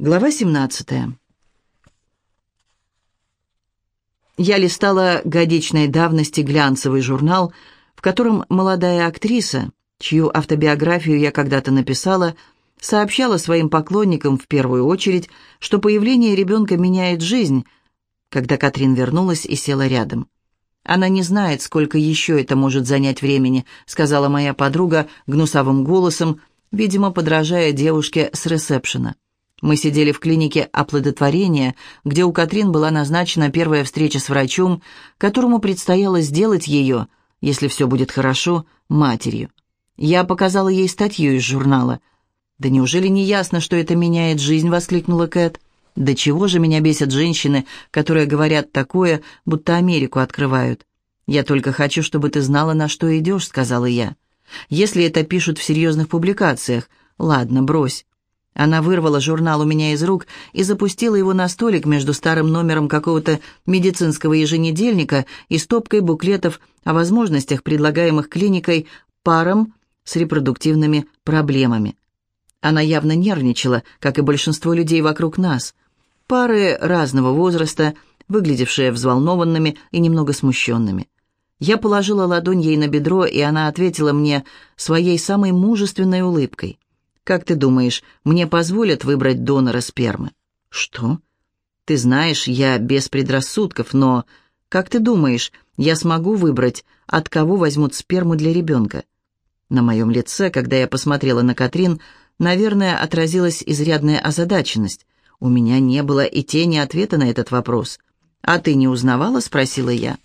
Глава 17. Я листала годичной давности глянцевый журнал, в котором молодая актриса, чью автобиографию я когда-то написала, сообщала своим поклонникам в первую очередь, что появление ребенка меняет жизнь, когда Катрин вернулась и села рядом. «Она не знает, сколько еще это может занять времени», сказала моя подруга гнусавым голосом, видимо, подражая девушке с ресепшена. Мы сидели в клинике оплодотворения, где у Катрин была назначена первая встреча с врачом, которому предстояло сделать ее, если все будет хорошо, матерью. Я показала ей статью из журнала. «Да неужели не ясно, что это меняет жизнь?» — воскликнула Кэт. «Да чего же меня бесят женщины, которые говорят такое, будто Америку открывают?» «Я только хочу, чтобы ты знала, на что идешь», — сказала я. «Если это пишут в серьезных публикациях, ладно, брось. Она вырвала журнал у меня из рук и запустила его на столик между старым номером какого-то медицинского еженедельника и стопкой буклетов о возможностях, предлагаемых клиникой парам с репродуктивными проблемами. Она явно нервничала, как и большинство людей вокруг нас. Пары разного возраста, выглядевшие взволнованными и немного смущенными. Я положила ладонь ей на бедро, и она ответила мне своей самой мужественной улыбкой. Как ты думаешь, мне позволят выбрать донора спермы? Что? Ты знаешь, я без предрассудков, но... Как ты думаешь, я смогу выбрать, от кого возьмут сперму для ребенка? На моем лице, когда я посмотрела на Катрин, наверное, отразилась изрядная озадаченность. У меня не было и тени ответа на этот вопрос. «А ты не узнавала?» — спросила я.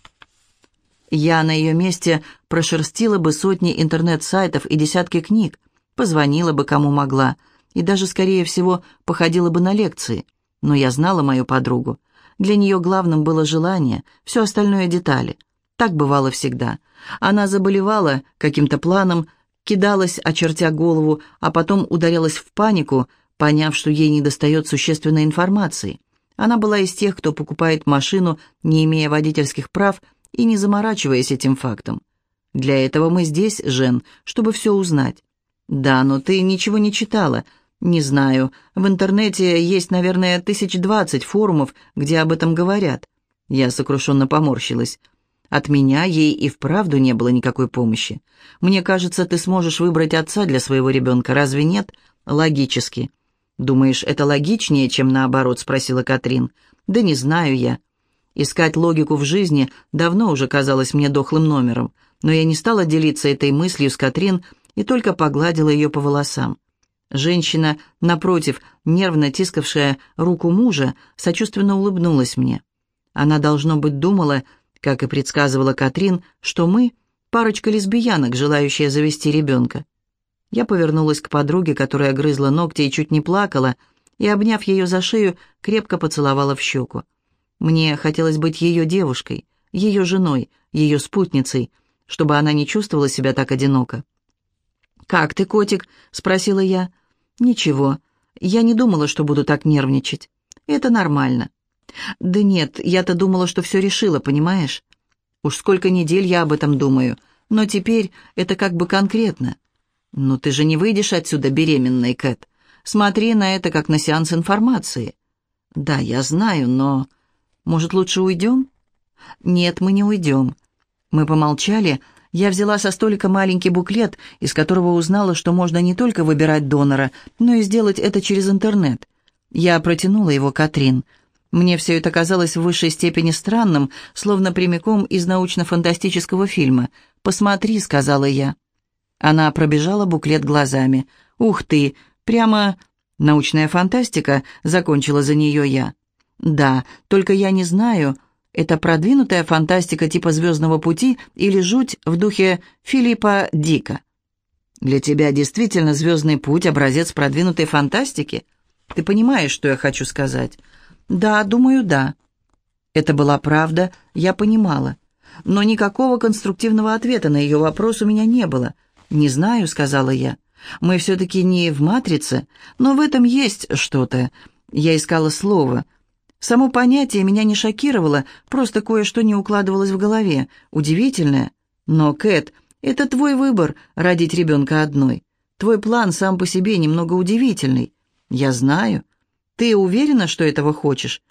Я на ее месте прошерстила бы сотни интернет-сайтов и десятки книг позвонила бы кому могла и даже, скорее всего, походила бы на лекции. Но я знала мою подругу. Для нее главным было желание, все остальное детали. Так бывало всегда. Она заболевала каким-то планом, кидалась, очертя голову, а потом ударялась в панику, поняв, что ей недостает существенной информации. Она была из тех, кто покупает машину, не имея водительских прав и не заморачиваясь этим фактом. Для этого мы здесь, Жен, чтобы все узнать. «Да, но ты ничего не читала». «Не знаю. В интернете есть, наверное, тысяч двадцать форумов, где об этом говорят». Я сокрушенно поморщилась. От меня ей и вправду не было никакой помощи. Мне кажется, ты сможешь выбрать отца для своего ребенка, разве нет? Логически. Думаешь, это логичнее, чем наоборот, спросила Катрин. Да не знаю я. Искать логику в жизни давно уже казалось мне дохлым номером, но я не стала делиться этой мыслью с Катрин, и только погладила ее по волосам. Женщина, напротив, нервно тискавшая руку мужа, сочувственно улыбнулась мне. Она, должно быть, думала, как и предсказывала Катрин, что мы — парочка лесбиянок, желающая завести ребенка. Я повернулась к подруге, которая грызла ногти и чуть не плакала, и, обняв ее за шею, крепко поцеловала в щеку. Мне хотелось быть ее девушкой, ее женой, ее спутницей, чтобы она не чувствовала себя так одиноко. «Как ты, котик?» — спросила я. «Ничего. Я не думала, что буду так нервничать. Это нормально». «Да нет, я-то думала, что все решила, понимаешь? Уж сколько недель я об этом думаю, но теперь это как бы конкретно». «Ну ты же не выйдешь отсюда беременной, Кэт. Смотри на это как на сеанс информации». «Да, я знаю, но...» «Может, лучше уйдем?» «Нет, мы не уйдем». Мы помолчали, я взяла со столика маленький буклет, из которого узнала, что можно не только выбирать донора, но и сделать это через интернет. Я протянула его Катрин. Мне все это казалось в высшей степени странным, словно прямиком из научно-фантастического фильма. «Посмотри», — сказала я. Она пробежала буклет глазами. «Ух ты! Прямо научная фантастика», — закончила за нее я. «Да, только я не знаю, это продвинутая фантастика типа «Звездного пути» или жуть в духе Филиппа Дика? Для тебя действительно «Звездный путь» — образец продвинутой фантастики? Ты понимаешь, что я хочу сказать? Да, думаю, да. Это была правда, я понимала. Но никакого конструктивного ответа на ее вопрос у меня не было. «Не знаю», — сказала я. «Мы все-таки не в «Матрице», но в этом есть что-то». Я искала слово — Само понятие меня не шокировало, просто кое-что не укладывалось в голове. Удивительное. Но, Кэт, это твой выбор — родить ребенка одной. Твой план сам по себе немного удивительный. Я знаю. Ты уверена, что этого хочешь?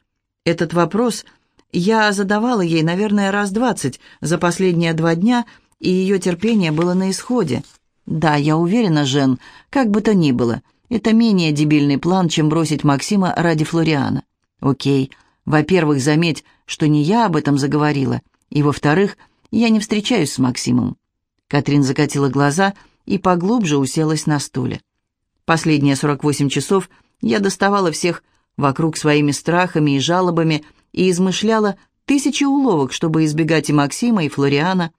Этот вопрос я задавала ей, наверное, раз двадцать за последние два дня, и ее терпение было на исходе. Да, я уверена, Жен, как бы то ни было, это менее дебильный план, чем бросить Максима ради Флориана. Окей, во-первых, заметь, что не я об этом заговорила, и, во-вторых, я не встречаюсь с Максимом. Катрин закатила глаза и поглубже уселась на стуле. Последние 48 часов я доставала всех вокруг своими страхами и жалобами и измышляла тысячи уловок, чтобы избегать и Максима, и Флориана.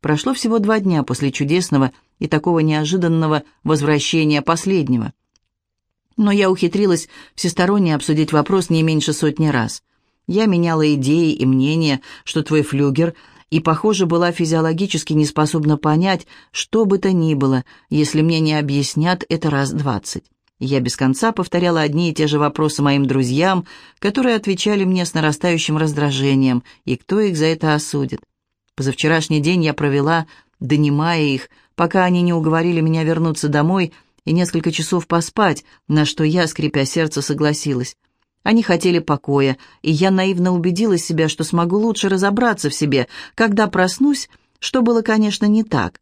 Прошло всего два дня после чудесного и такого неожиданного возвращения последнего. Но я ухитрилась всесторонне обсудить вопрос не меньше сотни раз. Я меняла идеи и мнения, что твой флюгер и, похоже, была физиологически не способна понять, что бы то ни было, если мне не объяснят это раз двадцать. Я без конца повторяла одни и те же вопросы моим друзьям, которые отвечали мне с нарастающим раздражением, и кто их за это осудит. Позавчерашний день я провела, донимая их, пока они не уговорили меня вернуться домой и несколько часов поспать, на что я, скрипя сердце, согласилась. Они хотели покоя, и я наивно убедила себя, что смогу лучше разобраться в себе, когда проснусь, что было, конечно, не так.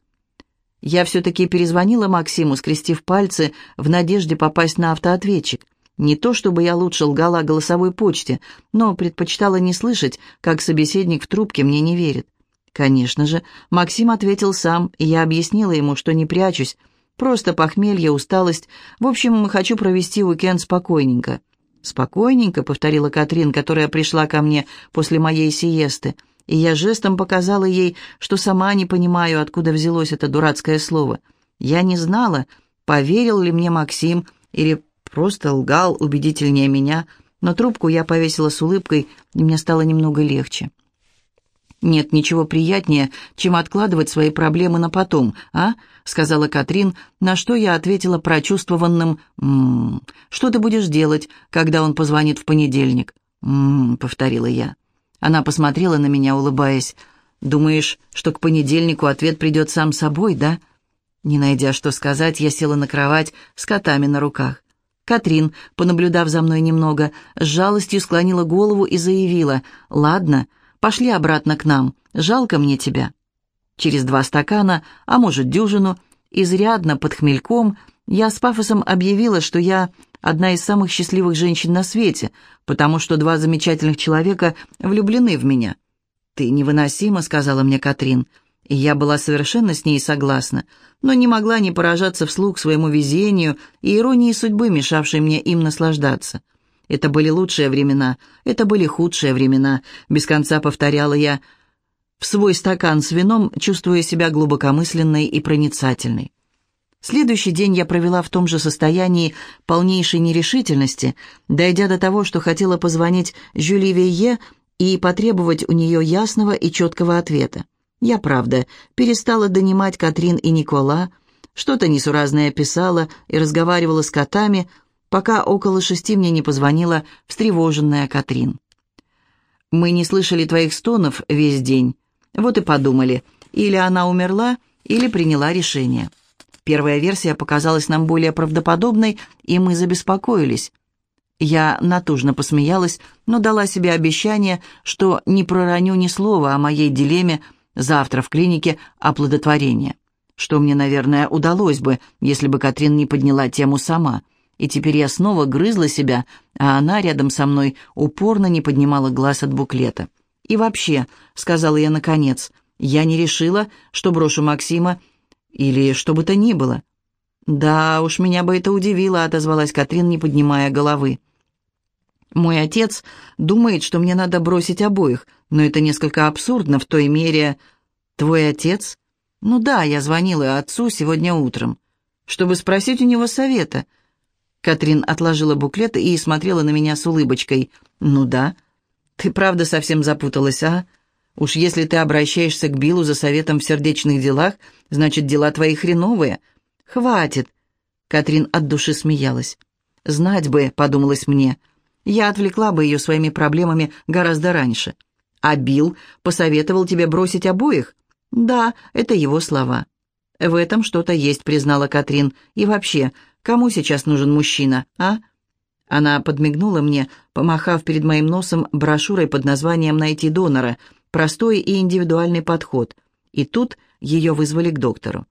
Я все-таки перезвонила Максиму, скрестив пальцы, в надежде попасть на автоответчик. Не то, чтобы я лучше лгала голосовой почте, но предпочитала не слышать, как собеседник в трубке мне не верит. Конечно же, Максим ответил сам, и я объяснила ему, что не прячусь. Просто похмелье, усталость. В общем, хочу провести уикенд спокойненько. «Спокойненько», — повторила Катрин, которая пришла ко мне после моей сиесты, и я жестом показала ей, что сама не понимаю, откуда взялось это дурацкое слово. Я не знала, поверил ли мне Максим или просто лгал убедительнее меня, но трубку я повесила с улыбкой, и мне стало немного легче. «Нет ничего приятнее, чем откладывать свои проблемы на потом, а?» — сказала Катрин, на что я ответила прочувствованным «М-м-м». «Что ты будешь делать, когда он позвонит в понедельник?» «М-м-м», повторила я. Она посмотрела на меня, улыбаясь. «Думаешь, что к понедельнику ответ придет сам собой, да?» Не найдя что сказать, я села на кровать с котами на руках. Катрин, понаблюдав за мной немного, с жалостью склонила голову и заявила «Ладно, — Пошли обратно к нам. Жалко мне тебя». Через два стакана, а может дюжину, изрядно под хмельком, я с пафосом объявила, что я одна из самых счастливых женщин на свете, потому что два замечательных человека влюблены в меня. «Ты невыносима», — сказала мне Катрин, и я была совершенно с ней согласна, но не могла не поражаться вслух своему везению и иронии судьбы, мешавшей мне им наслаждаться. Это были лучшие времена, это были худшие времена, без конца повторяла я в свой стакан с вином, чувствуя себя глубокомысленной и проницательной. Следующий день я провела в том же состоянии полнейшей нерешительности, дойдя до того, что хотела позвонить Жюли Вейе и потребовать у нее ясного и четкого ответа. Я, правда, перестала донимать Катрин и Никола, что-то несуразное писала и разговаривала с котами, пока около шести мне не позвонила встревоженная Катрин. «Мы не слышали твоих стонов весь день. Вот и подумали, или она умерла, или приняла решение». Первая версия показалась нам более правдоподобной, и мы забеспокоились. Я натужно посмеялась, но дала себе обещание, что не пророню ни слова о моей дилемме завтра в клинике оплодотворения. Что мне, наверное, удалось бы, если бы Катрин не подняла тему сама – и теперь я снова грызла себя, а она рядом со мной упорно не поднимала глаз от буклета. «И вообще», — сказала я наконец, — «я не решила, что брошу Максима или что бы то ни было». «Да уж, меня бы это удивило», — отозвалась Катрин, не поднимая головы. «Мой отец думает, что мне надо бросить обоих, но это несколько абсурдно в той мере...» «Твой отец?» «Ну да, я звонила отцу сегодня утром, чтобы спросить у него совета». Катрин отложила буклет и смотрела на меня с улыбочкой. «Ну да. Ты правда совсем запуталась, а? Уж если ты обращаешься к Биллу за советом в сердечных делах, значит, дела твои хреновые. Хватит!» Катрин от души смеялась. «Знать бы», — подумалось мне, — «я отвлекла бы ее своими проблемами гораздо раньше». «А Билл посоветовал тебе бросить обоих?» «Да, это его слова». «В этом что-то есть», — признала Катрин. «И вообще, Кому сейчас нужен мужчина, а? Она подмигнула мне, помахав перед моим носом брошюрой под названием «Найти донора. Простой и индивидуальный подход». И тут ее вызвали к доктору.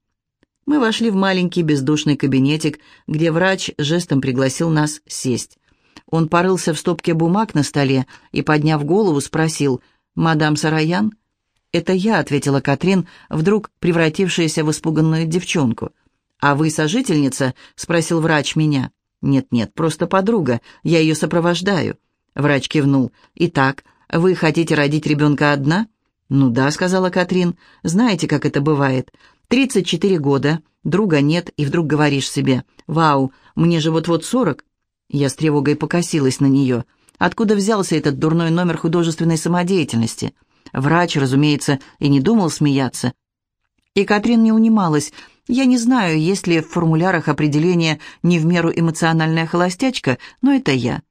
Мы вошли в маленький бездушный кабинетик, где врач жестом пригласил нас сесть. Он порылся в стопке бумаг на столе и, подняв голову, спросил «Мадам Сараян?» «Это я», — ответила Катрин, вдруг превратившаяся в испуганную девчонку. «А вы сожительница?» — спросил врач меня. «Нет-нет, просто подруга, я ее сопровождаю». Врач кивнул. «Итак, вы хотите родить ребенка одна?» «Ну да», — сказала Катрин. «Знаете, как это бывает? Тридцать четыре года, друга нет, и вдруг говоришь себе, «Вау, мне же вот-вот сорок». Я с тревогой покосилась на нее. Откуда взялся этот дурной номер художественной самодеятельности? Врач, разумеется, и не думал смеяться. И Катрин не унималась. Я не знаю, есть ли в формулярах определение «не в меру эмоциональная холостячка», но это я.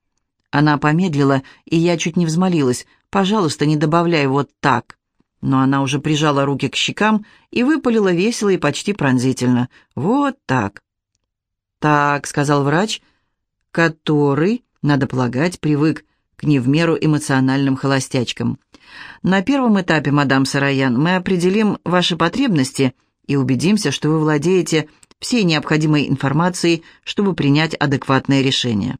Она помедлила, и я чуть не взмолилась. «Пожалуйста, не добавляй вот так» но она уже прижала руки к щекам и выпалила весело и почти пронзительно. «Вот так». «Так», — сказал врач, который, надо полагать, привык к не в меру эмоциональным холостячкам. «На первом этапе, мадам Сараян, мы определим ваши потребности и убедимся, что вы владеете всей необходимой информацией, чтобы принять адекватное решение».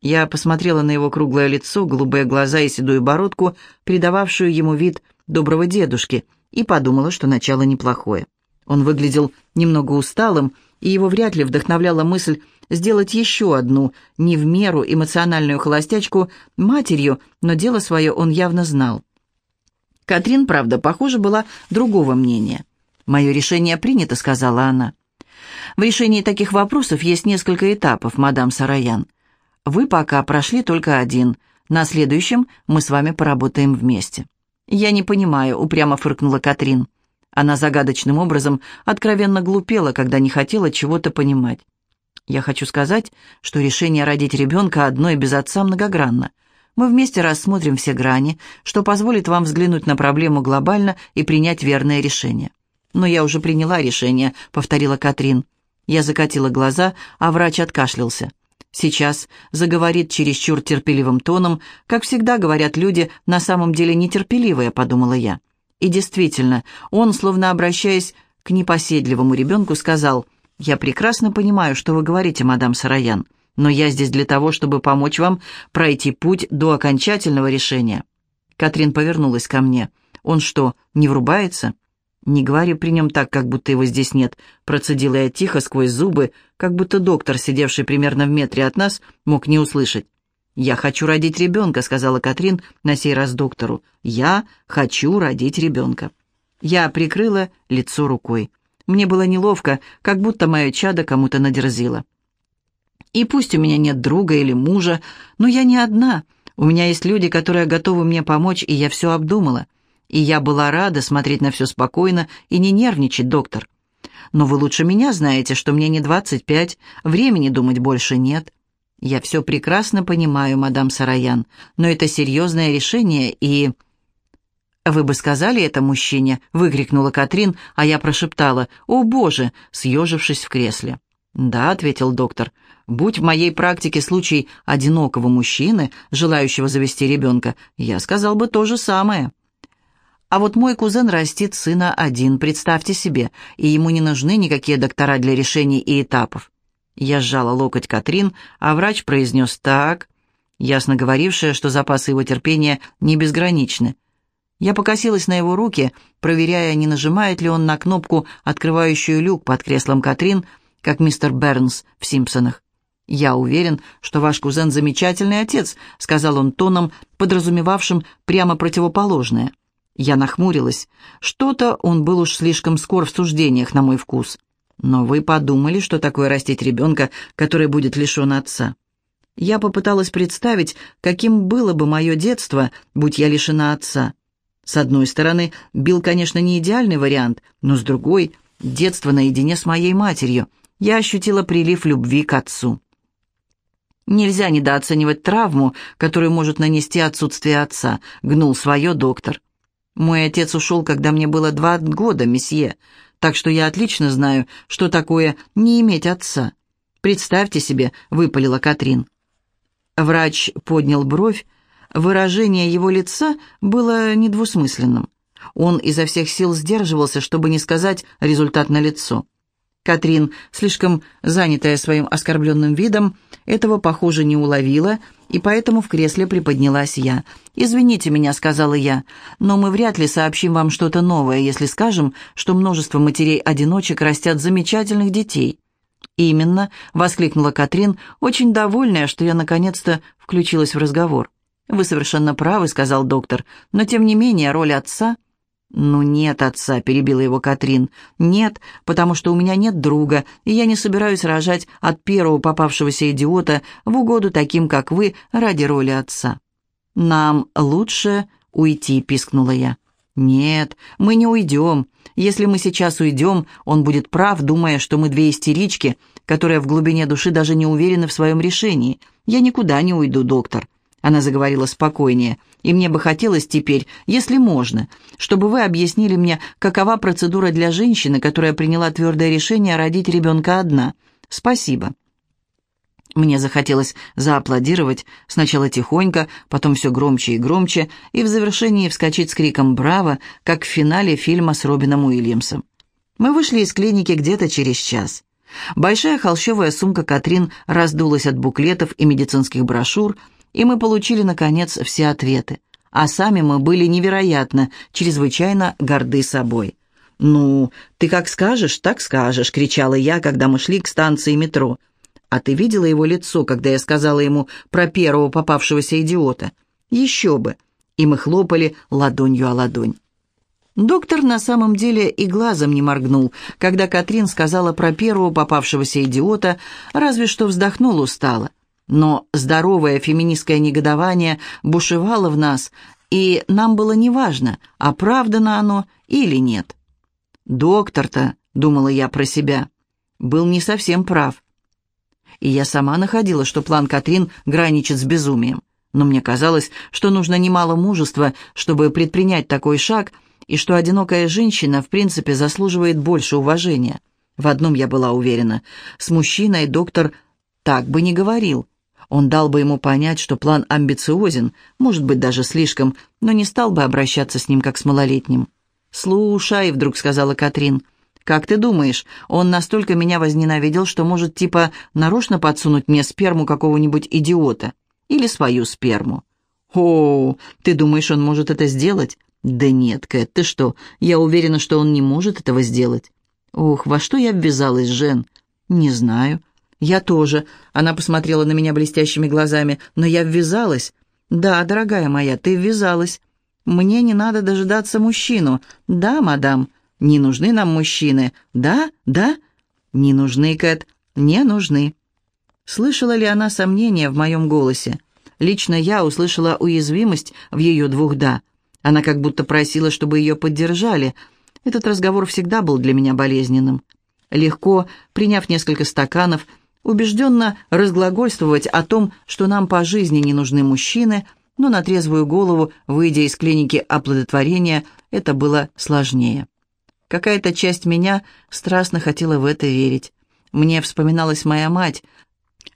Я посмотрела на его круглое лицо, голубые глаза и седую бородку, придававшую ему вид – доброго дедушки, и подумала, что начало неплохое. Он выглядел немного усталым, и его вряд ли вдохновляла мысль сделать еще одну, не в меру эмоциональную холостячку, матерью, но дело свое он явно знал. Катрин, правда, похоже, была другого мнения. «Мое решение принято», — сказала она. «В решении таких вопросов есть несколько этапов, мадам Сараян. Вы пока прошли только один. На следующем мы с вами поработаем вместе». «Я не понимаю», — упрямо фыркнула Катрин. Она загадочным образом откровенно глупела, когда не хотела чего-то понимать. «Я хочу сказать, что решение родить ребенка одной без отца многогранно. Мы вместе рассмотрим все грани, что позволит вам взглянуть на проблему глобально и принять верное решение». «Но я уже приняла решение», — повторила Катрин. Я закатила глаза, а врач откашлялся. Сейчас заговорит чересчур терпеливым тоном, как всегда говорят люди, на самом деле нетерпеливые, подумала я. И действительно, он, словно обращаясь к непоседливому ребенку, сказал, «Я прекрасно понимаю, что вы говорите, мадам Сараян, но я здесь для того, чтобы помочь вам пройти путь до окончательного решения». Катрин повернулась ко мне. «Он что, не врубается?» «Не говори при нем так, как будто его здесь нет», — процедила я тихо сквозь зубы, как будто доктор, сидевший примерно в метре от нас, мог не услышать. «Я хочу родить ребенка», — сказала Катрин на сей раз доктору. «Я хочу родить ребенка». Я прикрыла лицо рукой. Мне было неловко, как будто мое чадо кому-то надерзило. И пусть у меня нет друга или мужа, но я не одна. У меня есть люди, которые готовы мне помочь, и я все обдумала. И я была рада смотреть на все спокойно и не нервничать, доктор. Но вы лучше меня знаете, что мне не двадцать пять, времени думать больше нет. Я все прекрасно понимаю, мадам Сараян, но это серьезное решение и... «Вы бы сказали это мужчине?» — выкрикнула Катрин, а я прошептала «О, Боже!» — съежившись в кресле. «Да», — ответил доктор, — «будь в моей практике случай одинокого мужчины, желающего завести ребенка, я сказал бы то же самое». А вот мой кузен растит сына один, представьте себе, и ему не нужны никакие доктора для решений и этапов. Я сжала локоть Катрин, а врач произнес «так», ясно говорившая, что запасы его терпения не безграничны. Я покосилась на его руки, проверяя, не нажимает ли он на кнопку, открывающую люк под креслом Катрин, как мистер Бернс в «Симпсонах». «Я уверен, что ваш кузен замечательный отец», — сказал он тоном, подразумевавшим прямо противоположное. Я нахмурилась. Что-то он был уж слишком скор в суждениях, на мой вкус. Но вы подумали, что такое растить ребенка, который будет лишен отца? Я попыталась представить, каким было бы мое детство, будь я лишена отца. С одной стороны, Билл, конечно, не идеальный вариант, но с другой — детство наедине с моей матерью. Я ощутила прилив любви к отцу. Нельзя недооценивать травму, которую может нанести отсутствие отца, гнул свое доктор. Мой отец ушел, когда мне было два года, месье, так что я отлично знаю, что такое не иметь отца. Представьте себе, выпалила Катрин. Врач поднял бровь, выражение его лица было недвусмысленным. Он изо всех сил сдерживался, чтобы не сказать результат на лицо. Катрин, слишком занятая своим оскорбленным видом, этого, похоже, не уловила, и поэтому в кресле приподнялась я. «Извините меня», — сказала я, — «но мы вряд ли сообщим вам что-то новое, если скажем, что множество матерей-одиночек растят замечательных детей». «Именно», — воскликнула Катрин, очень довольная, что я наконец-то включилась в разговор. «Вы совершенно правы», — сказал доктор, — «но тем не менее роль отца...» «Ну нет, отца», — перебила его Катрин. «Нет, потому что у меня нет друга, и я не собираюсь рожать от первого попавшегося идиота в угоду таким, как вы, ради роли отца». «Нам лучше уйти», — пискнула я. «Нет, мы не уйдем. Если мы сейчас уйдем, он будет прав, думая, что мы две истерички, которые в глубине души даже не уверены в своем решении. Я никуда не уйду, доктор. Она заговорила спокойнее. «И мне бы хотелось теперь, если можно, чтобы вы объяснили мне, какова процедура для женщины, которая приняла твердое решение родить ребенка одна. Спасибо». Мне захотелось зааплодировать, сначала тихонько, потом все громче и громче, и в завершении вскочить с криком «Браво!», как в финале фильма с Робином Уильямсом. Мы вышли из клиники где-то через час. Большая холщовая сумка Катрин раздулась от буклетов и медицинских брошюр, и мы получили, наконец, все ответы. А сами мы были невероятно, чрезвычайно горды собой. «Ну, ты как скажешь, так скажешь», — кричала я, когда мы шли к станции метро. «А ты видела его лицо, когда я сказала ему про первого попавшегося идиота?» «Еще бы!» И мы хлопали ладонью о ладонь. Доктор на самом деле и глазом не моргнул, когда Катрин сказала про первого попавшегося идиота, разве что вздохнул устало. Но здоровое феминистское негодование бушевало в нас, и нам было неважно, оправдано оно или нет. «Доктор-то», — думала я про себя, — был не совсем прав. И я сама находила, что план Катрин граничит с безумием. Но мне казалось, что нужно немало мужества, чтобы предпринять такой шаг, и что одинокая женщина, в принципе, заслуживает больше уважения. В одном я была уверена. С мужчиной доктор так бы не говорил. Он дал бы ему понять, что план амбициозен, может быть, даже слишком, но не стал бы обращаться с ним как с малолетним. «Слушай», — вдруг сказала Катрин, — «как ты думаешь, он настолько меня возненавидел, что может типа нарочно подсунуть мне сперму какого-нибудь идиота? Или свою сперму?» «О, ты думаешь, он может это сделать?» «Да нет, Кэт, ты что? Я уверена, что он не может этого сделать». «Ох, во что я ввязалась, Жен?» «Не знаю. «Я тоже», — она посмотрела на меня блестящими глазами, «но я ввязалась». «Да, дорогая моя, ты ввязалась. Мне не надо дожидаться мужчину». «Да, мадам, не нужны нам мужчины». «Да, да». «Не нужны, Кэт, не нужны». Слышала ли она сомнения в моем голосе? Лично я услышала уязвимость в ее двух «да». Она как будто просила, чтобы ее поддержали. Этот разговор всегда был для меня болезненным. Легко, приняв несколько стаканов, убежденно разглагольствовать о том, что нам по жизни не нужны мужчины, но на трезвую голову, выйдя из клиники оплодотворения, это было сложнее. Какая-то часть меня страстно хотела в это верить. Мне вспоминалась моя мать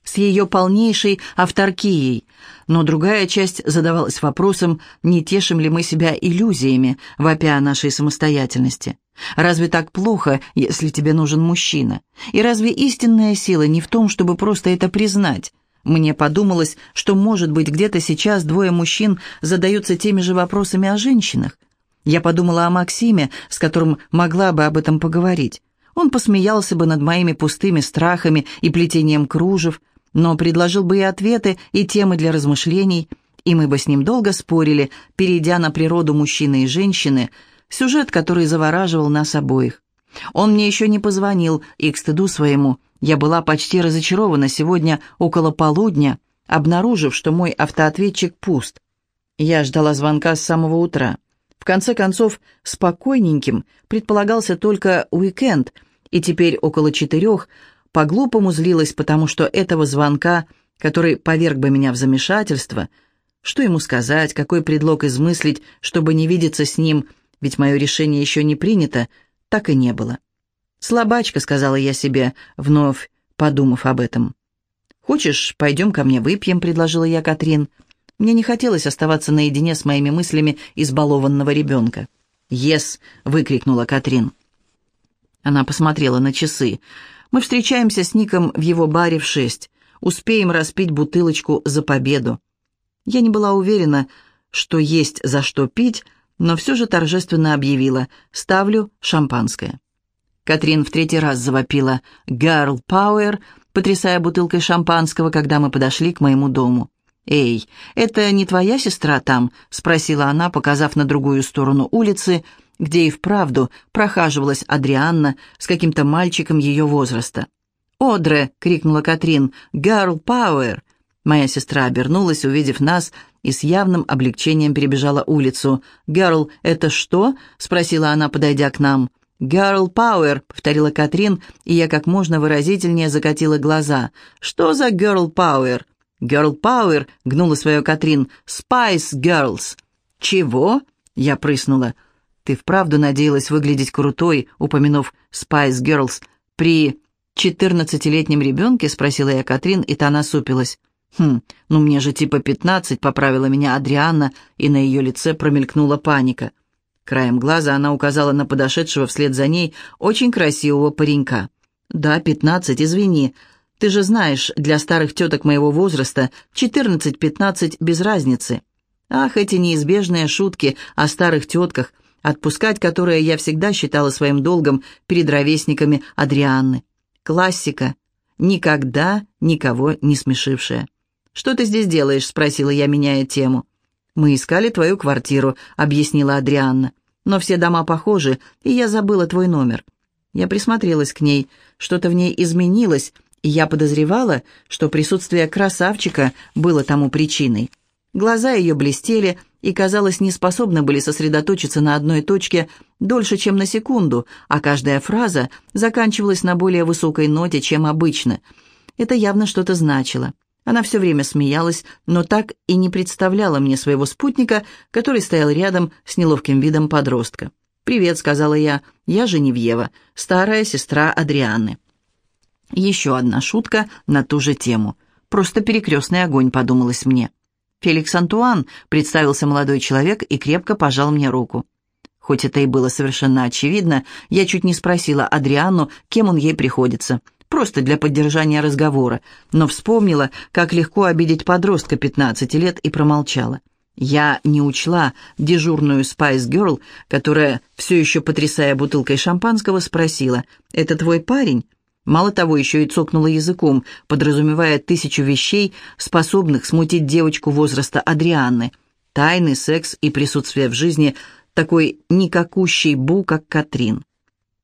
с ее полнейшей авторкией, но другая часть задавалась вопросом, не тешим ли мы себя иллюзиями, вопя нашей самостоятельности. Разве так плохо, если тебе нужен мужчина? И разве истинная сила не в том, чтобы просто это признать? Мне подумалось, что, может быть, где-то сейчас двое мужчин задаются теми же вопросами о женщинах. Я подумала о Максиме, с которым могла бы об этом поговорить. Он посмеялся бы над моими пустыми страхами и плетением кружев, но предложил бы и ответы, и темы для размышлений, и мы бы с ним долго спорили, перейдя на природу мужчины и женщины – Сюжет, который завораживал нас обоих. Он мне еще не позвонил, и к стыду своему я была почти разочарована сегодня около полудня, обнаружив, что мой автоответчик пуст. Я ждала звонка с самого утра. В конце концов, спокойненьким предполагался только уикенд, и теперь около четырех по-глупому злилась, потому что этого звонка, который поверг бы меня в замешательство, что ему сказать, какой предлог измыслить, чтобы не видеться с ним – ведь мое решение еще не принято, так и не было. «Слабачка», — сказала я себе, вновь подумав об этом. «Хочешь, пойдем ко мне выпьем?» — предложила я Катрин. Мне не хотелось оставаться наедине с моими мыслями избалованного ребенка. «Ес!» — выкрикнула Катрин. Она посмотрела на часы. «Мы встречаемся с Ником в его баре в шесть. Успеем распить бутылочку за победу». Я не была уверена, что есть за что пить, но все же торжественно объявила «ставлю шампанское». Катрин в третий раз завопила «Girl Power», потрясая бутылкой шампанского, когда мы подошли к моему дому. «Эй, это не твоя сестра там?» — спросила она, показав на другую сторону улицы, где и вправду прохаживалась Адрианна с каким-то мальчиком ее возраста. «Одре!» — крикнула Катрин. «Girl Power!» Моя сестра обернулась, увидев нас, и с явным облегчением перебежала улицу. «Girl, это что?» — спросила она, подойдя к нам. «Girl Power», — повторила Катрин, и я как можно выразительнее закатила глаза. «Что за Girl Power?» «Girl Power», — гнула свое Катрин. «Spice Girls». «Чего?» — я прыснула. «Ты вправду надеялась выглядеть крутой, упомянув Spice Girls при четырнадцатилетнем ребенке?» — спросила я Катрин, и та насупилась. «Хм, ну мне же типа пятнадцать», — поправила меня Адрианна, и на ее лице промелькнула паника. Краем глаза она указала на подошедшего вслед за ней очень красивого паренька. «Да, пятнадцать, извини. Ты же знаешь, для старых теток моего возраста четырнадцать-пятнадцать без разницы. Ах, эти неизбежные шутки о старых тетках, отпускать которые я всегда считала своим долгом перед ровесниками Адрианны. Классика, никогда никого не смешившая. «Что ты здесь делаешь?» — спросила я, меняя тему. «Мы искали твою квартиру», — объяснила Адрианна. «Но все дома похожи, и я забыла твой номер». Я присмотрелась к ней. Что-то в ней изменилось, и я подозревала, что присутствие красавчика было тому причиной. Глаза ее блестели и, казалось, не способны были сосредоточиться на одной точке дольше, чем на секунду, а каждая фраза заканчивалась на более высокой ноте, чем обычно. Это явно что-то значило. Она все время смеялась, но так и не представляла мне своего спутника, который стоял рядом с неловким видом подростка. «Привет», — сказала я, — «я Женевьева, старая сестра Адрианы». Еще одна шутка на ту же тему. Просто перекрестный огонь, подумалось мне. «Феликс Антуан», — представился молодой человек и крепко пожал мне руку. Хоть это и было совершенно очевидно, я чуть не спросила Адриану, кем он ей приходится. Просто для поддержания разговора, но вспомнила, как легко обидеть подростка 15 лет и промолчала. Я не учла дежурную Spice Girl, которая, все еще потрясая бутылкой шампанского, спросила, «Это твой парень?» Мало того, еще и цокнула языком, подразумевая тысячу вещей, способных смутить девочку возраста Адрианны. Тайны, секс и присутствие в жизни такой никакущей Бу, как Катрин.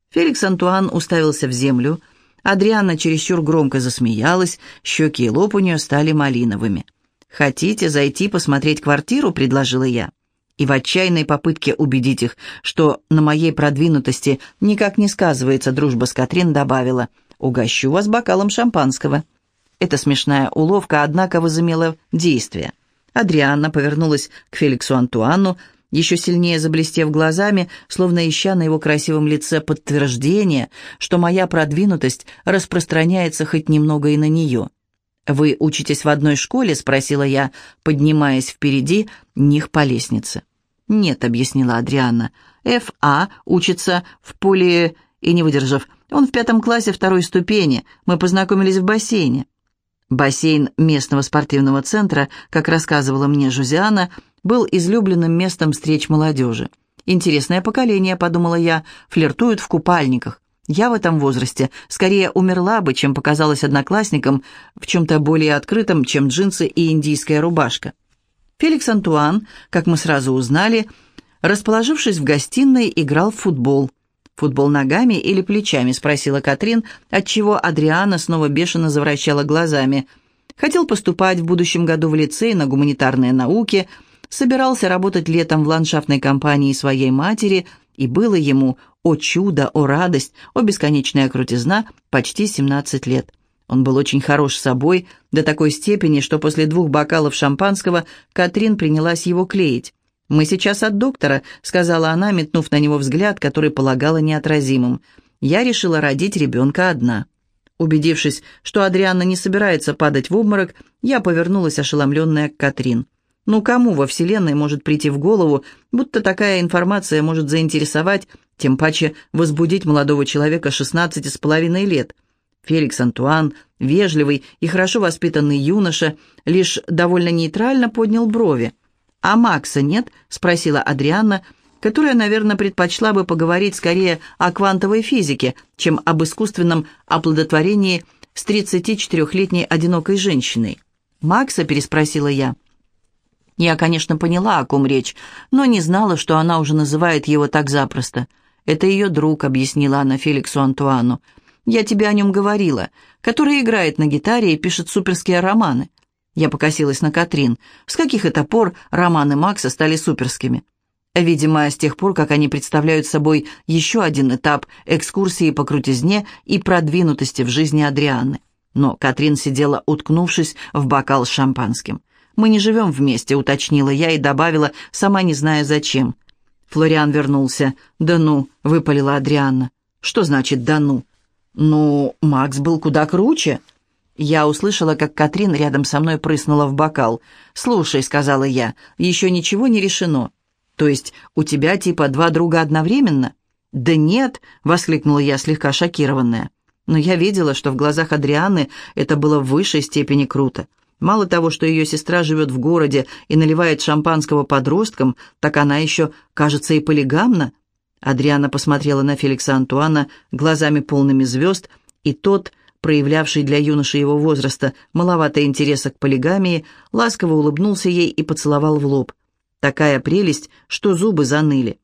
Феликс Антуан уставился в землю. Адриана чересчур громко засмеялась, щеки и лоб у нее стали малиновыми. «Хотите зайти посмотреть квартиру?» — предложила я и в отчаянной попытке убедить их, что на моей продвинутости никак не сказывается дружба с Катрин, добавила «Угощу вас бокалом шампанского». Эта смешная уловка, однако, возымела действие. Адрианна повернулась к Феликсу Антуану, еще сильнее заблестев глазами, словно ища на его красивом лице подтверждение, что моя продвинутость распространяется хоть немного и на нее. «Вы учитесь в одной школе?» — спросила я, поднимаясь впереди них по лестнице. «Нет», — объяснила Адриана. «Ф.А. учится в поле...» И не выдержав, «Он в пятом классе второй ступени. Мы познакомились в бассейне». Бассейн местного спортивного центра, как рассказывала мне Жузиана, был излюбленным местом встреч молодежи. «Интересное поколение», — подумала я, — «флиртуют в купальниках. Я в этом возрасте скорее умерла бы, чем показалась одноклассникам в чем-то более открытом, чем джинсы и индийская рубашка. Феликс Антуан, как мы сразу узнали, расположившись в гостиной, играл в футбол. «Футбол ногами или плечами?» – спросила Катрин, отчего Адриана снова бешено завращала глазами. Хотел поступать в будущем году в лицей на гуманитарные науки, собирался работать летом в ландшафтной компании своей матери, и было ему, о чудо, о радость, о бесконечная крутизна, почти 17 лет. Он был очень хорош собой, до такой степени, что после двух бокалов шампанского Катрин принялась его клеить. «Мы сейчас от доктора», — сказала она, метнув на него взгляд, который полагала неотразимым. «Я решила родить ребенка одна». Убедившись, что Адрианна не собирается падать в обморок, я повернулась ошеломленная к Катрин. Ну кому во Вселенной может прийти в голову, будто такая информация может заинтересовать, тем паче возбудить молодого человека 16 с половиной лет? Феликс Антуан, вежливый и хорошо воспитанный юноша, лишь довольно нейтрально поднял брови. «А Макса нет?» — спросила Адрианна, которая, наверное, предпочла бы поговорить скорее о квантовой физике, чем об искусственном оплодотворении с 34-летней одинокой женщиной. «Макса?» — переспросила я. Я, конечно, поняла, о ком речь, но не знала, что она уже называет его так запросто. «Это ее друг», — объяснила она Феликсу Антуану. «Я тебе о нем говорила, который играет на гитаре и пишет суперские романы». Я покосилась на Катрин. С каких это пор романы Макса стали суперскими? Видимо, с тех пор, как они представляют собой еще один этап экскурсии по крутизне и продвинутости в жизни Адрианы. Но Катрин сидела, уткнувшись в бокал с шампанским. «Мы не живем вместе», — уточнила я и добавила, сама не зная зачем. Флориан вернулся. «Да ну», — выпалила Адрианна. «Что значит «да ну»?» «Ну, Макс был куда круче». Я услышала, как Катрин рядом со мной прыснула в бокал. «Слушай», — сказала я, — «еще ничего не решено». «То есть у тебя типа два друга одновременно?» «Да нет», — воскликнула я, слегка шокированная. Но я видела, что в глазах Адрианы это было в высшей степени круто. Мало того, что ее сестра живет в городе и наливает шампанского подросткам, так она еще, кажется, и полигамна. Адриана посмотрела на Феликса Антуана глазами полными звезд, и тот, проявлявший для юноши его возраста маловато интереса к полигамии, ласково улыбнулся ей и поцеловал в лоб. Такая прелесть, что зубы заныли.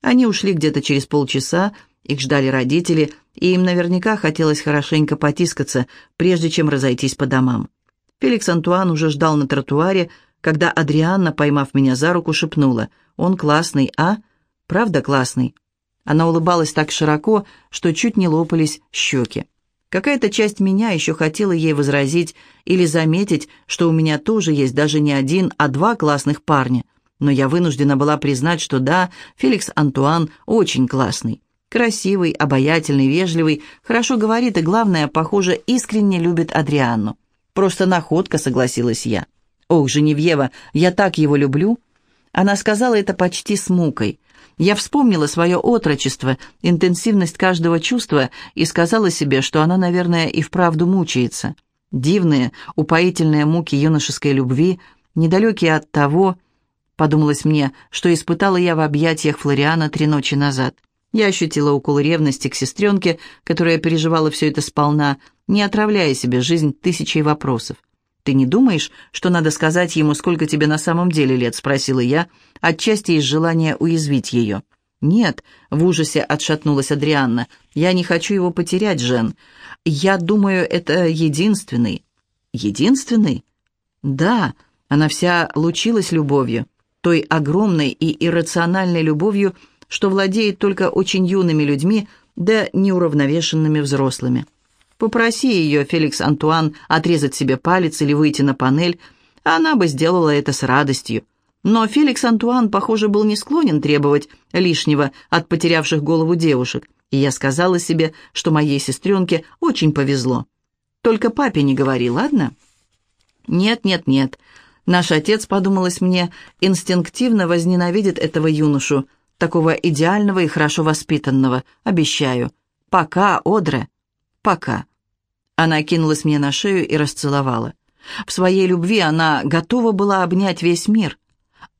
Они ушли где-то через полчаса, их ждали родители, и им наверняка хотелось хорошенько потискаться, прежде чем разойтись по домам. Феликс Антуан уже ждал на тротуаре, когда Адрианна, поймав меня за руку, шепнула «Он классный, а? Правда классный?» Она улыбалась так широко, что чуть не лопались щеки. Какая-то часть меня еще хотела ей возразить или заметить, что у меня тоже есть даже не один, а два классных парня – но я вынуждена была признать, что да, Феликс Антуан очень классный. Красивый, обаятельный, вежливый, хорошо говорит и, главное, похоже, искренне любит Адрианну. Просто находка, согласилась я. Ох, Женевьева, я так его люблю. Она сказала это почти с мукой. Я вспомнила свое отрочество, интенсивность каждого чувства и сказала себе, что она, наверное, и вправду мучается. Дивные, упоительные муки юношеской любви, недалекие от того, Подумалось мне, что испытала я в объятиях Флориана три ночи назад. Я ощутила укол ревности к сестренке, которая переживала все это сполна, не отравляя себе жизнь тысячей вопросов. «Ты не думаешь, что надо сказать ему, сколько тебе на самом деле лет?» — спросила я, отчасти из желания уязвить ее. «Нет», — в ужасе отшатнулась Адрианна, — «я не хочу его потерять, Жен. Я думаю, это единственный». «Единственный?» «Да», — она вся лучилась любовью той огромной и иррациональной любовью, что владеет только очень юными людьми, да неуравновешенными взрослыми. Попроси ее, Феликс Антуан, отрезать себе палец или выйти на панель, она бы сделала это с радостью. Но Феликс Антуан, похоже, был не склонен требовать лишнего от потерявших голову девушек, и я сказала себе, что моей сестренке очень повезло. Только папе не говори, ладно? Нет, нет, нет. Наш отец, подумалось мне, инстинктивно возненавидит этого юношу, такого идеального и хорошо воспитанного, обещаю. Пока, Одре, пока. Она кинулась мне на шею и расцеловала. В своей любви она готова была обнять весь мир.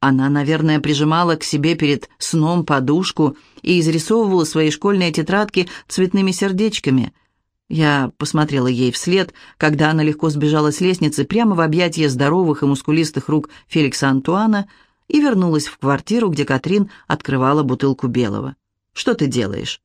Она, наверное, прижимала к себе перед сном подушку и изрисовывала свои школьные тетрадки цветными сердечками — я посмотрела ей вслед, когда она легко сбежала с лестницы прямо в объятия здоровых и мускулистых рук Феликса Антуана и вернулась в квартиру, где Катрин открывала бутылку белого. «Что ты делаешь?»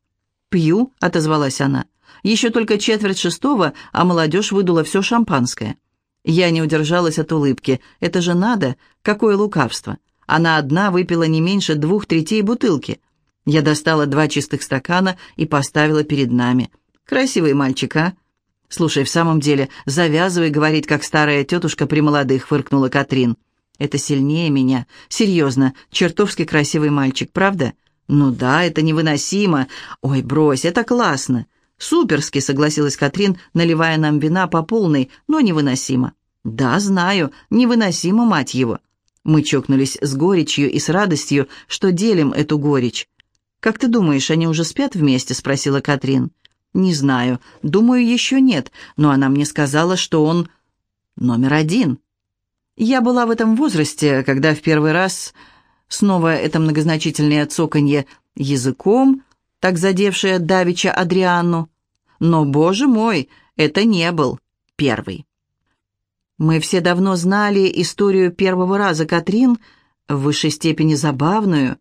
«Пью», — отозвалась она. «Еще только четверть шестого, а молодежь выдула все шампанское». Я не удержалась от улыбки. «Это же надо! Какое лукавство!» Она одна выпила не меньше двух третей бутылки. Я достала два чистых стакана и поставила перед нами — Красивый мальчик, а? Слушай, в самом деле, завязывай говорить, как старая тетушка при молодых, фыркнула Катрин. Это сильнее меня. Серьезно, чертовски красивый мальчик, правда? Ну да, это невыносимо. Ой, брось, это классно. «Суперски», — согласилась Катрин, наливая нам вина по полной, но невыносимо. «Да, знаю, невыносимо, мать его». Мы чокнулись с горечью и с радостью, что делим эту горечь. «Как ты думаешь, они уже спят вместе?» — спросила Катрин. «Не знаю. Думаю, еще нет, но она мне сказала, что он номер один». Я была в этом возрасте, когда в первый раз снова это многозначительное цоканье языком, так задевшее Давича Адрианну. Но, боже мой, это не был первый. Мы все давно знали историю первого раза Катрин, в высшей степени забавную,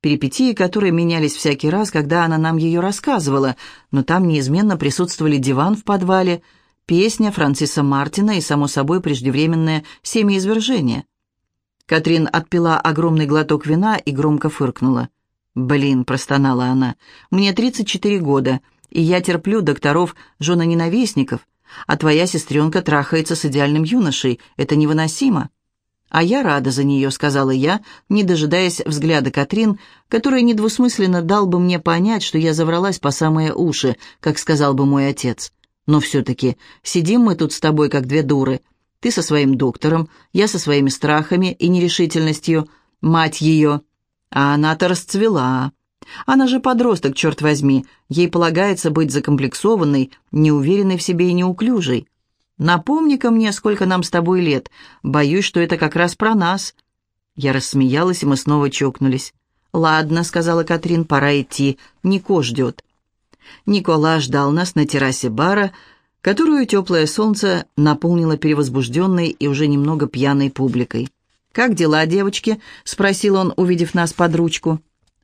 перипетии которой менялись всякий раз, когда она нам ее рассказывала, но там неизменно присутствовали диван в подвале, песня Франциса Мартина и, само собой, преждевременное семяизвержение. Катрин отпила огромный глоток вина и громко фыркнула. «Блин», — простонала она, — «мне 34 года, и я терплю докторов жена-ненавистников, а твоя сестренка трахается с идеальным юношей. Это невыносимо». «А я рада за нее», — сказала я, не дожидаясь взгляда Катрин, который недвусмысленно дал бы мне понять, что я завралась по самые уши, как сказал бы мой отец. «Но все-таки сидим мы тут с тобой, как две дуры. Ты со своим доктором, я со своими страхами и нерешительностью. Мать ее. А она-то расцвела. Она же подросток, черт возьми. Ей полагается быть закомплексованной, неуверенной в себе и неуклюжей. Напомни-ка мне, сколько нам с тобой лет. Боюсь, что это как раз про нас». Я рассмеялась, и мы снова чокнулись. «Ладно», — сказала Катрин, — «пора идти. Нико ждет». Никола ждал нас на террасе бара, которую теплое солнце наполнило перевозбужденной и уже немного пьяной публикой. «Как дела, девочки?» — спросил он, увидев нас под ручку.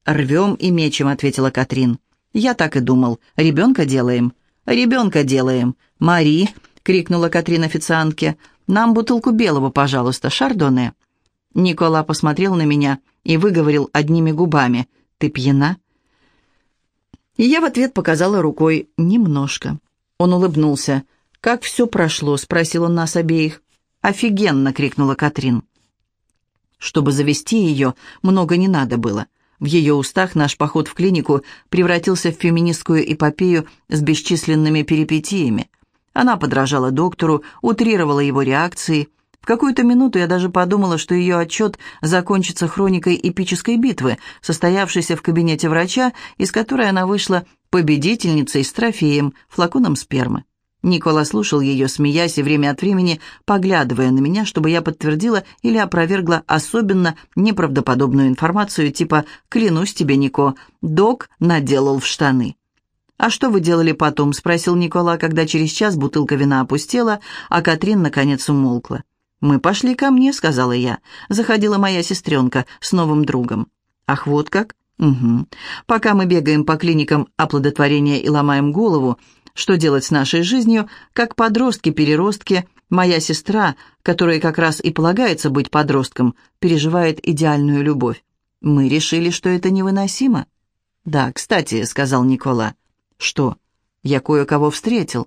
«Рвем и мечем», — ответила Катрин. «Я так и думал. Ребенка делаем». «Ребенка делаем». «Мари», — крикнула Катрин официантке, — «нам бутылку белого, пожалуйста, шардоне». Никола посмотрел на меня и выговорил одними губами. «Ты пьяна?» И я в ответ показала рукой «немножко». Он улыбнулся. «Как все прошло?» — спросил он нас обеих. «Офигенно!» — крикнула Катрин. Чтобы завести ее, много не надо было. В ее устах наш поход в клинику превратился в феминистскую эпопею с бесчисленными перипетиями. Она подражала доктору, утрировала его реакции. В какую-то минуту я даже подумала, что ее отчет закончится хроникой эпической битвы, состоявшейся в кабинете врача, из которой она вышла победительницей с трофеем, флаконом спермы. Никола слушал ее, смеясь и время от времени поглядывая на меня, чтобы я подтвердила или опровергла особенно неправдоподобную информацию, типа «Клянусь тебе, Нико, док наделал в штаны». «А что вы делали потом?» — спросил Никола, когда через час бутылка вина опустела, а Катрин, наконец, умолкла. «Мы пошли ко мне», — сказала я. Заходила моя сестренка с новым другом. «Ах, вот как?» «Угу. Пока мы бегаем по клиникам оплодотворения и ломаем голову, что делать с нашей жизнью, как подростки-переростки, моя сестра, которой как раз и полагается быть подростком, переживает идеальную любовь. Мы решили, что это невыносимо. «Да, кстати», — сказал Никола. «Что? Я кое-кого встретил».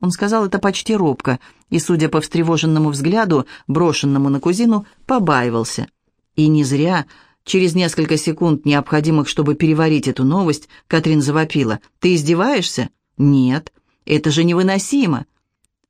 Он сказал это почти робко, и, судя по встревоженному взгляду, брошенному на кузину, побаивался. И не зря, через несколько секунд, необходимых, чтобы переварить эту новость, Катрин завопила. «Ты издеваешься?» «Нет, это же невыносимо!»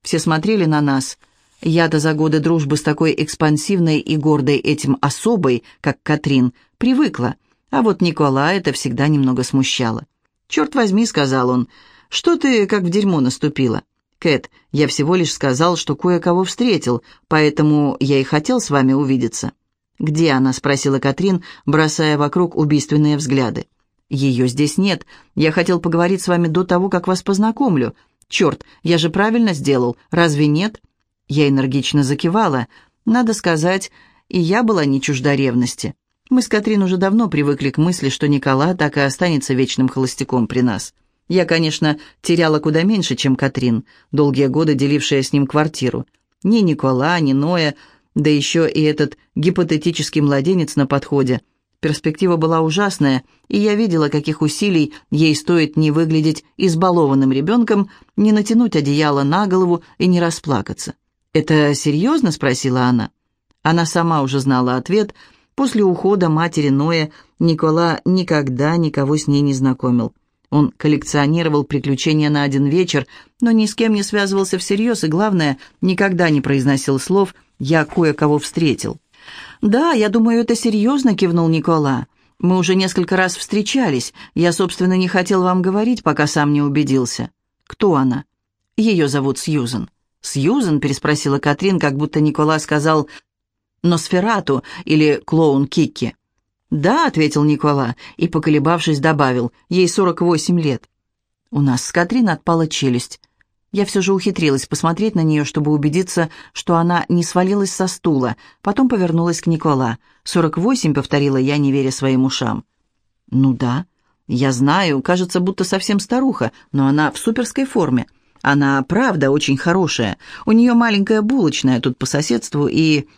Все смотрели на нас. Я-то за годы дружбы с такой экспансивной и гордой этим особой, как Катрин, привыкла, а вот Никола это всегда немного смущало. «Черт возьми», — сказал он, — «что ты как в дерьмо наступила?» «Кэт, я всего лишь сказал, что кое-кого встретил, поэтому я и хотел с вами увидеться». «Где она?» — спросила Катрин, бросая вокруг убийственные взгляды. «Ее здесь нет. Я хотел поговорить с вами до того, как вас познакомлю. Черт, я же правильно сделал, разве нет?» Я энергично закивала. Надо сказать, и я была не чужда ревности. Мы с Катрин уже давно привыкли к мысли, что Никола так и останется вечным холостяком при нас. Я, конечно, теряла куда меньше, чем Катрин, долгие годы делившая с ним квартиру. Ни Никола, ни Ноя, да еще и этот гипотетический младенец на подходе — Перспектива была ужасная, и я видела, каких усилий ей стоит не выглядеть избалованным ребенком, не натянуть одеяло на голову и не расплакаться. «Это серьезно?» — спросила она. Она сама уже знала ответ. После ухода матери Ноя Никола никогда никого с ней не знакомил. Он коллекционировал приключения на один вечер, но ни с кем не связывался всерьез и, главное, никогда не произносил слов «я кое-кого встретил». «Да, я думаю, это серьезно», — кивнул Никола. «Мы уже несколько раз встречались. Я, собственно, не хотел вам говорить, пока сам не убедился». «Кто она?» «Ее зовут Сьюзен». «Сьюзен?» — переспросила Катрин, как будто Никола сказал «Носферату» или «Клоун Кикки». «Да», — ответил Никола и, поколебавшись, добавил, «ей 48 лет». У нас с Катрин отпала челюсть. Я все же ухитрилась посмотреть на нее, чтобы убедиться, что она не свалилась со стула. Потом повернулась к Никола. «Сорок восемь», — повторила я, не веря своим ушам. «Ну да, я знаю, кажется, будто совсем старуха, но она в суперской форме. Она, правда, очень хорошая. У нее маленькая булочная тут по соседству и...»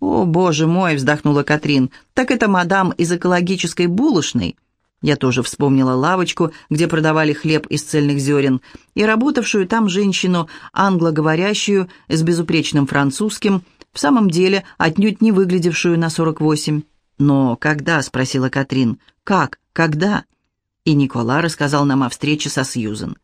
«О, боже мой!» — вздохнула Катрин. «Так это мадам из экологической булочной». Я тоже вспомнила лавочку, где продавали хлеб из цельных зерен, и работавшую там женщину, англоговорящую, с безупречным французским, в самом деле отнюдь не выглядевшую на сорок восемь. «Но когда?» — спросила Катрин. «Как? Когда?» И Никола рассказал нам о встрече со Сьюзен.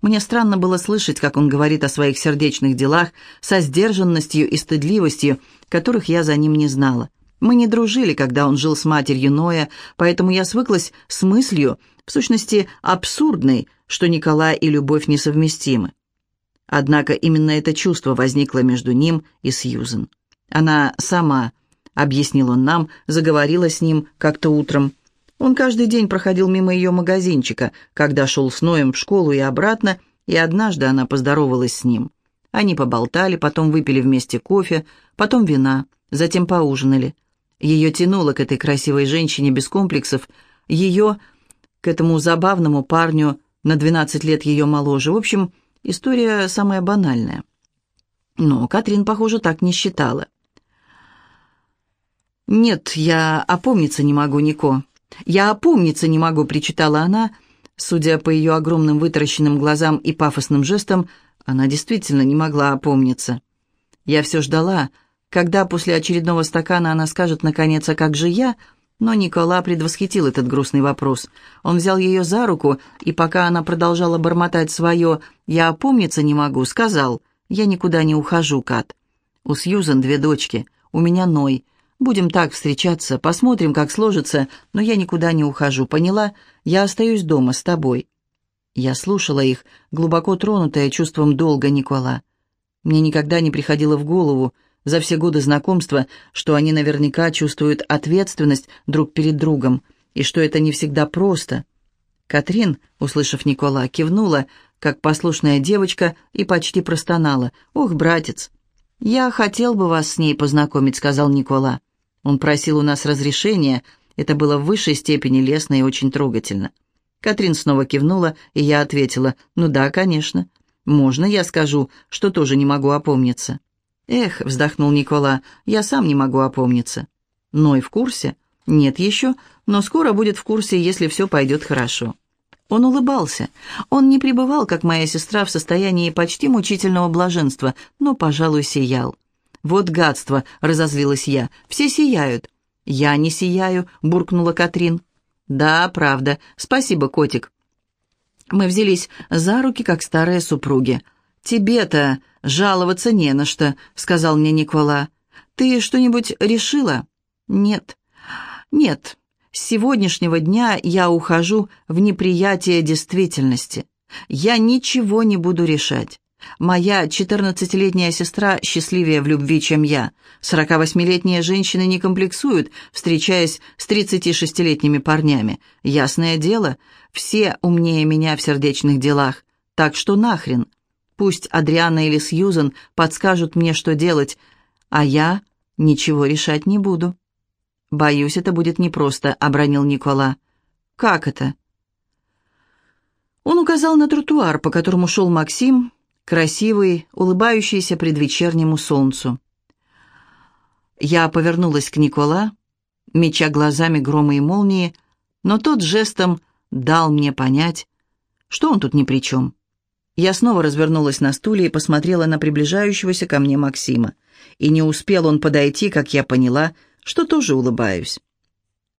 Мне странно было слышать, как он говорит о своих сердечных делах со сдержанностью и стыдливостью, которых я за ним не знала. Мы не дружили, когда он жил с матерью Ноя, поэтому я свыклась с мыслью, в сущности, абсурдной, что Николай и любовь несовместимы. Однако именно это чувство возникло между ним и Сьюзен. Она сама, объяснил он нам, заговорила с ним как-то утром. Он каждый день проходил мимо ее магазинчика, когда шел с Ноем в школу и обратно, и однажды она поздоровалась с ним. Они поболтали, потом выпили вместе кофе, потом вина, затем поужинали. Ее тянуло к этой красивой женщине без комплексов, ее к этому забавному парню на 12 лет ее моложе. В общем, история самая банальная. Но Катрин, похоже, так не считала. «Нет, я опомниться не могу, Нико. Я опомниться не могу», — причитала она. Судя по ее огромным вытаращенным глазам и пафосным жестам, она действительно не могла опомниться. Я все ждала, когда после очередного стакана она скажет, наконец, а как же я? Но Никола предвосхитил этот грустный вопрос. Он взял ее за руку, и пока она продолжала бормотать свое «я опомниться не могу», сказал «я никуда не ухожу, Кат. У Сьюзан две дочки, у меня Ной. Будем так встречаться, посмотрим, как сложится, но я никуда не ухожу, поняла? Я остаюсь дома с тобой». Я слушала их, глубоко тронутая чувством долга Никола. Мне никогда не приходило в голову за все годы знакомства, что они наверняка чувствуют ответственность друг перед другом, и что это не всегда просто. Катрин, услышав Никола, кивнула, как послушная девочка, и почти простонала. «Ох, братец!» «Я хотел бы вас с ней познакомить», — сказал Никола. Он просил у нас разрешения, это было в высшей степени лестно и очень трогательно. Катрин снова кивнула, и я ответила, «Ну да, конечно. Можно я скажу, что тоже не могу опомниться?» «Эх», — вздохнул Никола, — «я сам не могу опомниться». «Ной в курсе?» «Нет еще, но скоро будет в курсе, если все пойдет хорошо». Он улыбался. Он не пребывал, как моя сестра, в состоянии почти мучительного блаженства, но, пожалуй, сиял. «Вот гадство!» — разозлилась я. «Все сияют». «Я не сияю», — буркнула Катрин. «Да, правда. Спасибо, котик». Мы взялись за руки, как старые супруги. «Тебе-то жаловаться не на что», — сказал мне Никола. «Ты что-нибудь решила?» «Нет». «Нет. С сегодняшнего дня я ухожу в неприятие действительности. Я ничего не буду решать. Моя четырнадцатилетняя сестра счастливее в любви, чем я. Сорока восьмилетние женщины не комплексуют, встречаясь с тридцати шестилетними парнями. Ясное дело, все умнее меня в сердечных делах. Так что нахрен. Пусть Адриана или Сьюзен подскажут мне, что делать, а я ничего решать не буду. «Боюсь, это будет непросто», — обронил Никола. «Как это?» Он указал на тротуар, по которому шел Максим, красивый, улыбающийся предвечернему солнцу. Я повернулась к Никола, меча глазами громы и молнии, но тот жестом дал мне понять, что он тут ни при чем. Я снова развернулась на стуле и посмотрела на приближающегося ко мне Максима. И не успел он подойти, как я поняла, что тоже улыбаюсь.